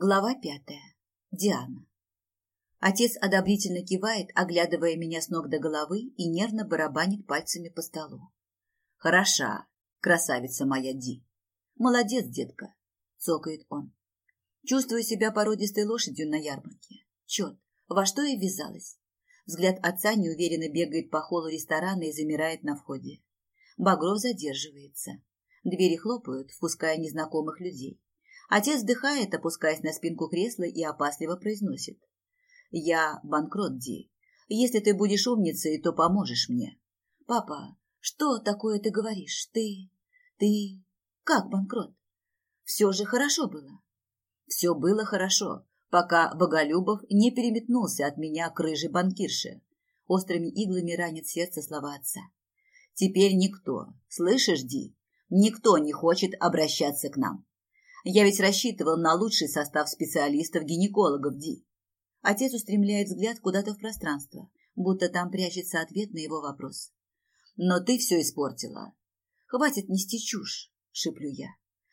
Глава пятая. Диана. Отец одобрительно кивает, оглядывая меня с ног до головы и нервно барабанит пальцами по столу. Хороша, красавица моя Ди. Молодец, детка, цокает он. Чувствую себя породистой лошадью на ярмарке. Черт, во что я ввязалась? Взгляд отца неуверенно бегает по холлу ресторана и замирает на входе. Багров задерживается. Двери хлопают, впуская незнакомых людей. Отец вздыхает, опускаясь на спинку кресла и опасливо произносит. «Я банкрот, Ди. Если ты будешь умницей, то поможешь мне». «Папа, что такое ты говоришь? Ты... ты... как банкрот? Все же хорошо было». «Все было хорошо, пока Боголюбов не переметнулся от меня к рыжей банкирше». Острыми иглами ранит сердце слова отца. «Теперь никто, слышишь, Ди, никто не хочет обращаться к нам. Я ведь рассчитывал на лучший состав специалистов-гинекологов Ди. Отец устремляет взгляд куда-то в пространство, будто там прячется ответ на его вопрос. Но ты все испортила. Хватит нести чушь, шиплю я.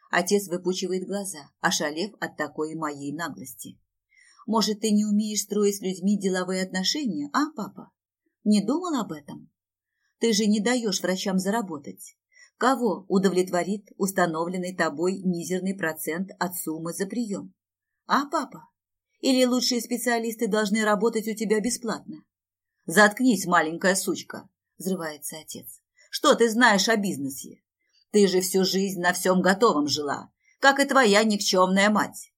Отец выпучивает глаза, ошалев от такой моей наглости. Может, ты не умеешь строить с людьми деловые отношения, а, папа? Не думал об этом? Ты же не даешь врачам заработать. Кого удовлетворит установленный тобой мизерный процент от суммы за прием? А, папа? Или лучшие специалисты должны работать у тебя бесплатно? Заткнись, маленькая сучка, взрывается отец. Что ты знаешь о бизнесе? Ты же всю жизнь на всем готовом жила, как и твоя никчемная мать.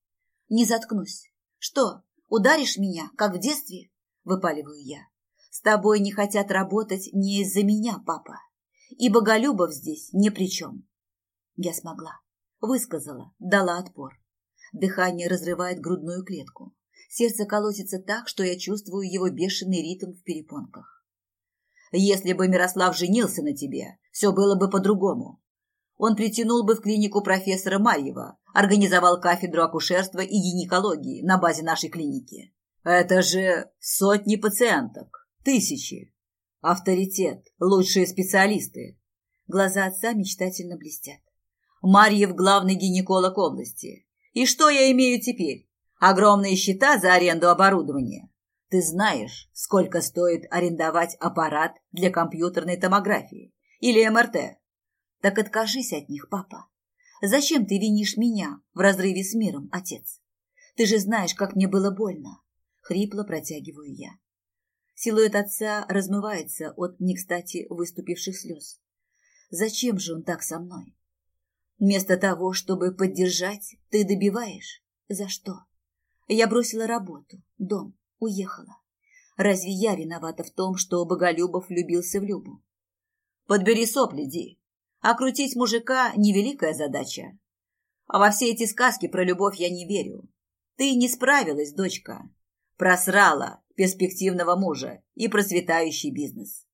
Не заткнусь. Что, ударишь меня, как в детстве? Выпаливаю я. С тобой не хотят работать не из-за меня, папа и Боголюбов здесь ни при чем. Я смогла. Высказала, дала отпор. Дыхание разрывает грудную клетку. Сердце колотится так, что я чувствую его бешеный ритм в перепонках. Если бы Мирослав женился на тебе, все было бы по-другому. Он притянул бы в клинику профессора Марьева, организовал кафедру акушерства и гинекологии на базе нашей клиники. Это же сотни пациенток, тысячи. Авторитет, лучшие специалисты. Глаза отца мечтательно блестят. Марьев главный гинеколог области. И что я имею теперь? Огромные счета за аренду оборудования. Ты знаешь, сколько стоит арендовать аппарат для компьютерной томографии или МРТ? Так откажись от них, папа. Зачем ты винишь меня в разрыве с миром, отец? Ты же знаешь, как мне было больно. Хрипло протягиваю я. Силуэт отца размывается от не кстати выступивших слез. Зачем же он так со мной? Вместо того, чтобы поддержать, ты добиваешь. За что? Я бросила работу, дом, уехала. Разве я виновата в том, что Боголюбов влюбился в Любу? Подбери сопли, Ди. Окрутить мужика – невеликая задача. А во все эти сказки про любовь я не верю. Ты не справилась, дочка. Просрала перспективного мужа и процветающий бизнес.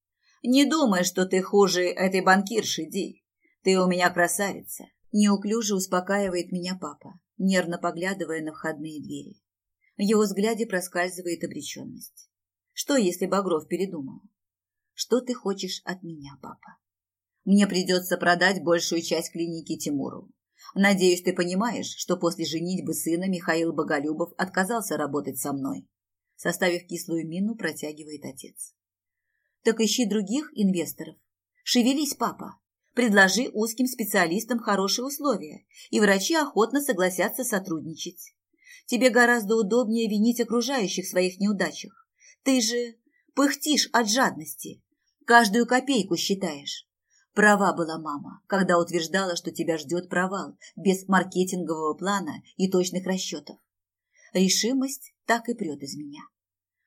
Не думай, что ты хуже этой банкирши, Ди. Ты у меня красавица. Неуклюже успокаивает меня папа, нервно поглядывая на входные двери. В его взгляде проскальзывает обреченность. Что, если Багров передумал? Что ты хочешь от меня, папа? Мне придется продать большую часть клиники Тимуру. Надеюсь, ты понимаешь, что после женитьбы сына Михаил Боголюбов отказался работать со мной. Составив кислую мину, протягивает отец. Так ищи других инвесторов. Шевелись, папа. Предложи узким специалистам хорошие условия, и врачи охотно согласятся сотрудничать. Тебе гораздо удобнее винить окружающих в своих неудачах. Ты же пыхтишь от жадности. Каждую копейку считаешь. Права была мама, когда утверждала, что тебя ждет провал без маркетингового плана и точных расчетов. Решимость так и прет из меня.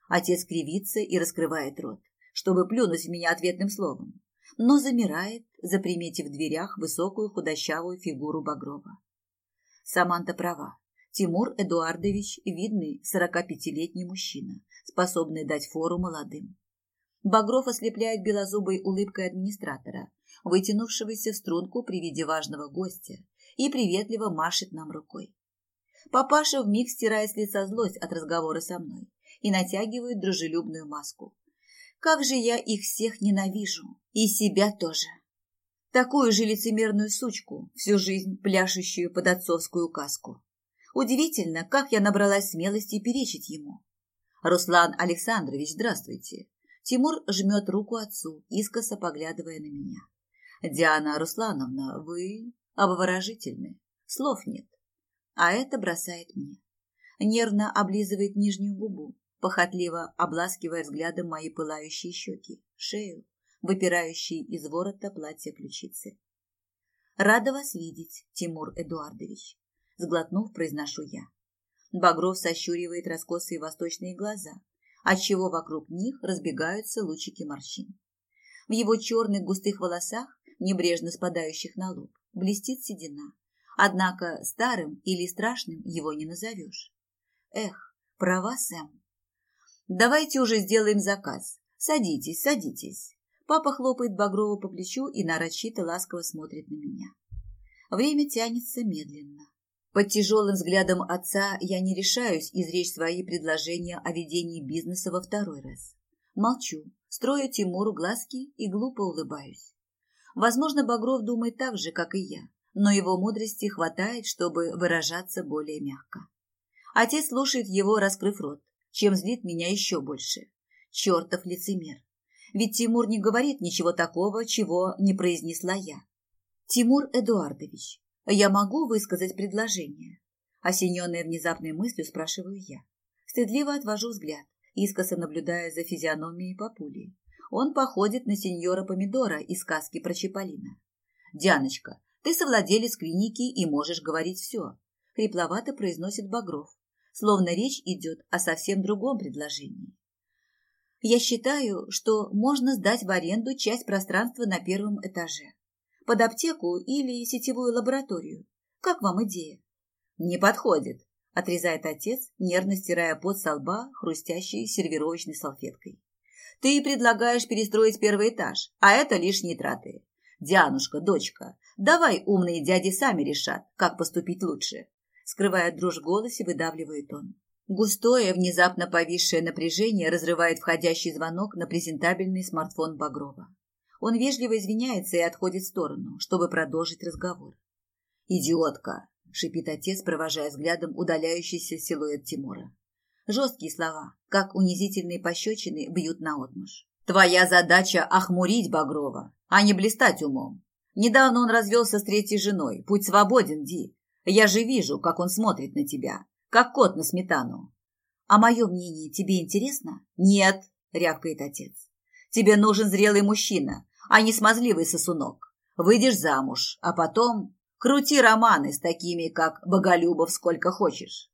Отец кривится и раскрывает рот, чтобы плюнуть в меня ответным словом, но замирает, заприметив в дверях высокую худощавую фигуру Багрова. Саманта права. Тимур Эдуардович – видный 45-летний мужчина, способный дать фору молодым. Багров ослепляет белозубой улыбкой администратора, вытянувшегося в струнку при виде важного гостя, и приветливо машет нам рукой. Папаша вмиг стирает с лица злость от разговора со мной и натягивает дружелюбную маску. Как же я их всех ненавижу. И себя тоже. Такую же лицемерную сучку, всю жизнь пляшущую под отцовскую каску. Удивительно, как я набралась смелости перечить ему. «Руслан Александрович, здравствуйте!» Тимур жмет руку отцу, искоса поглядывая на меня. «Диана Руслановна, вы обворожительны. Слов нет. А это бросает мне. Нервно облизывает нижнюю губу, похотливо обласкивая взглядом мои пылающие щеки, шею, выпирающие из ворота платья ключицы. «Рада вас видеть, Тимур Эдуардович», — сглотнув, произношу я. Багров сощуривает раскосые восточные глаза, отчего вокруг них разбегаются лучики морщин. В его черных густых волосах, небрежно спадающих на лоб, блестит седина. Однако старым или страшным его не назовешь. Эх, права, Сэм. Давайте уже сделаем заказ. Садитесь, садитесь. Папа хлопает Багрова по плечу и нарочито ласково смотрит на меня. Время тянется медленно. Под тяжелым взглядом отца я не решаюсь изречь свои предложения о ведении бизнеса во второй раз. Молчу, строю Тимуру глазки и глупо улыбаюсь. Возможно, Багров думает так же, как и я, но его мудрости хватает, чтобы выражаться более мягко. Отец слушает его, раскрыв рот, чем злит меня еще больше. Чертов лицемер. Ведь Тимур не говорит ничего такого, чего не произнесла я. Тимур Эдуардович, я могу высказать предложение? Осененная внезапной мыслью, спрашиваю я. Стыдливо отвожу взгляд, искоса наблюдая за физиономией папули. Он походит на сеньора Помидора из сказки про Чиполлино. «Дианочка, ты совладелец клиники и можешь говорить все», — хрипловато произносит Багров, словно речь идет о совсем другом предложении. Я считаю, что можно сдать в аренду часть пространства на первом этаже. Под аптеку или сетевую лабораторию. Как вам идея? Не подходит, отрезает отец, нервно стирая пот со лба, хрустящей сервировочной салфеткой. Ты предлагаешь перестроить первый этаж, а это лишние траты. Дианушка, дочка, давай умные дяди сами решат, как поступить лучше. Скрывая дрожь в голосе, выдавливает он. Густое, внезапно повисшее напряжение разрывает входящий звонок на презентабельный смартфон Багрова. Он вежливо извиняется и отходит в сторону, чтобы продолжить разговор. «Идиотка!» – шипит отец, провожая взглядом удаляющийся силуэт Тимура. Жесткие слова, как унизительные пощечины, бьют наотмашь. «Твоя задача – охмурить Багрова, а не блистать умом. Недавно он развелся с третьей женой. Путь свободен, Ди. Я же вижу, как он смотрит на тебя, как кот на сметану. А мое мнение тебе интересно? Нет, рявкает отец. Тебе нужен зрелый мужчина, а не смазливый сосунок. Выйдешь замуж, а потом крути романы с такими, как Боголюбов, сколько хочешь.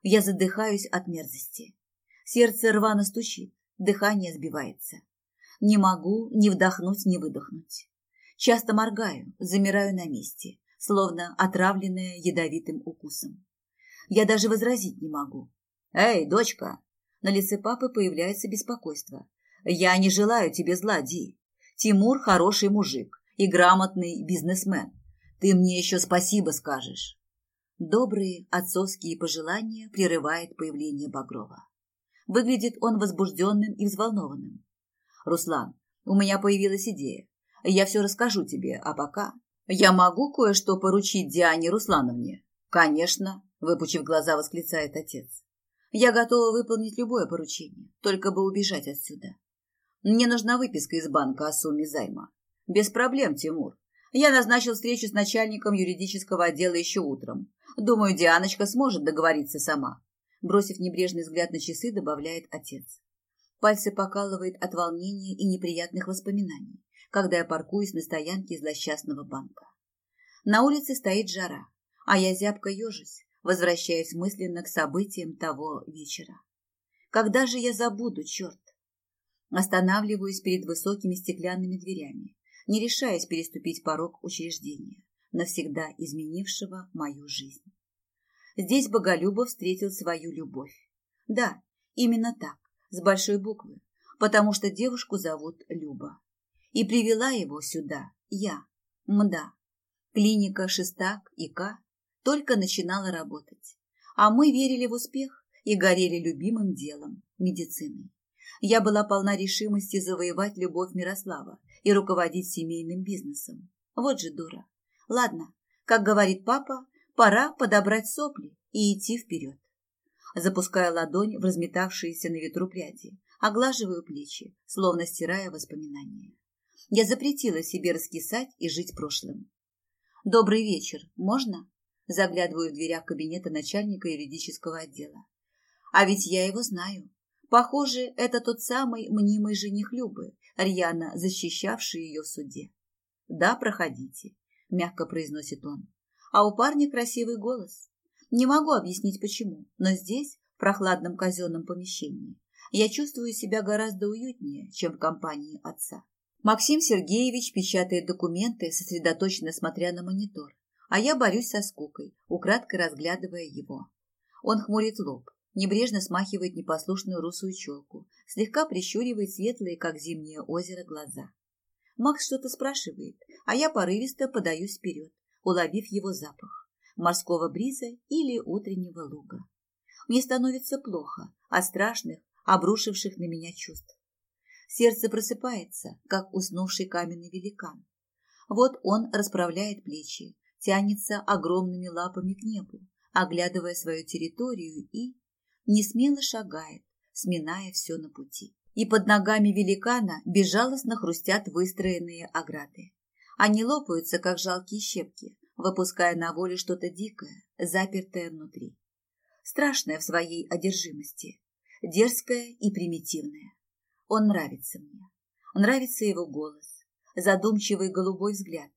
Я задыхаюсь от мерзости. Сердце рвано стучит, дыхание сбивается. Не могу ни вдохнуть, ни выдохнуть. Часто моргаю, замираю на месте словно отравленная ядовитым укусом. Я даже возразить не могу. «Эй, дочка!» На лице папы появляется беспокойство. «Я не желаю тебе зла, Ди. Тимур хороший мужик и грамотный бизнесмен. Ты мне еще спасибо скажешь». Добрые отцовские пожелания прерывает появление Багрова. Выглядит он возбужденным и взволнованным. «Руслан, у меня появилась идея. Я все расскажу тебе, а пока «Я могу кое-что поручить Диане Руслановне?» «Конечно», – выпучив глаза, восклицает отец. «Я готова выполнить любое поручение, только бы убежать отсюда. Мне нужна выписка из банка о сумме займа». «Без проблем, Тимур. Я назначил встречу с начальником юридического отдела еще утром. Думаю, Дианочка сможет договориться сама». Бросив небрежный взгляд на часы, добавляет отец. Пальцы покалывает от волнения и неприятных воспоминаний когда я паркуюсь на стоянке злосчастного банка. На улице стоит жара, а я зябко ежусь, возвращаясь мысленно к событиям того вечера. Когда же я забуду, черт? Останавливаюсь перед высокими стеклянными дверями, не решаясь переступить порог учреждения, навсегда изменившего мою жизнь. Здесь Боголюбов встретил свою любовь. Да, именно так, с большой буквы, потому что девушку зовут Люба. И привела его сюда я, мда. Клиника Шестак и К только начинала работать. А мы верили в успех и горели любимым делом – медициной. Я была полна решимости завоевать любовь Мирослава и руководить семейным бизнесом. Вот же дура. Ладно, как говорит папа, пора подобрать сопли и идти вперед. Запуская ладонь в разметавшиеся на ветру пряди, оглаживаю плечи, словно стирая воспоминания. Я запретила себе раскисать и жить прошлым. «Добрый вечер. Можно?» Заглядываю в дверях кабинета начальника юридического отдела. А ведь я его знаю. Похоже, это тот самый мнимый жених Любы, рьяно защищавший ее в суде. «Да, проходите», – мягко произносит он. А у парня красивый голос. Не могу объяснить почему, но здесь, в прохладном казенном помещении, я чувствую себя гораздо уютнее, чем в компании отца. Максим Сергеевич печатает документы, сосредоточенно смотря на монитор, а я борюсь со скукой, украдкой разглядывая его. Он хмурит лоб, небрежно смахивает непослушную русую челку, слегка прищуривает светлые, как зимнее озеро, глаза. Макс что-то спрашивает, а я порывисто подаюсь вперед, уловив его запах морского бриза или утреннего луга. Мне становится плохо от страшных, обрушивших на меня чувств. Сердце просыпается, как уснувший каменный великан. Вот он расправляет плечи, тянется огромными лапами к небу, оглядывая свою территорию и не смело шагает, сминая все на пути. И под ногами великана безжалостно хрустят выстроенные ограды. Они лопаются, как жалкие щепки, выпуская на волю что-то дикое, запертое внутри. Страшное в своей одержимости, дерзкое и примитивное. Он нравится мне. Нравится его голос, задумчивый голубой взгляд,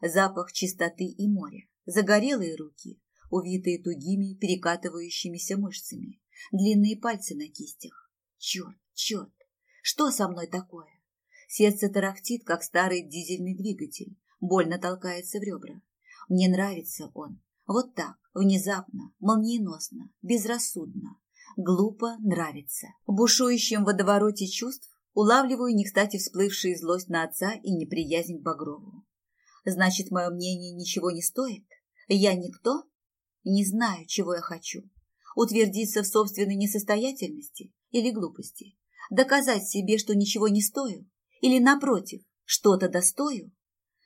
запах чистоты и моря, загорелые руки, увитые тугими перекатывающимися мышцами, длинные пальцы на кистях. Черт, черт, что со мной такое? Сердце тарахтит, как старый дизельный двигатель, больно толкается в ребра. Мне нравится он. Вот так, внезапно, молниеносно, безрассудно, глупо нравится. В бушующем водовороте чувств улавливаю не кстати всплывшие злость на отца и неприязнь к Багрову. Значит, мое мнение ничего не стоит? Я никто? Не знаю, чего я хочу. Утвердиться в собственной несостоятельности или глупости? Доказать себе, что ничего не стою? Или, напротив, что-то достою?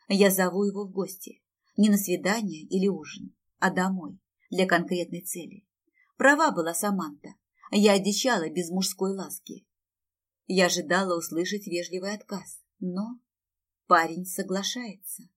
Я зову его в гости. Не на свидание или ужин, а домой, для конкретной цели. Права была Саманта. Я одичала без мужской ласки. Я ожидала услышать вежливый отказ, но парень соглашается.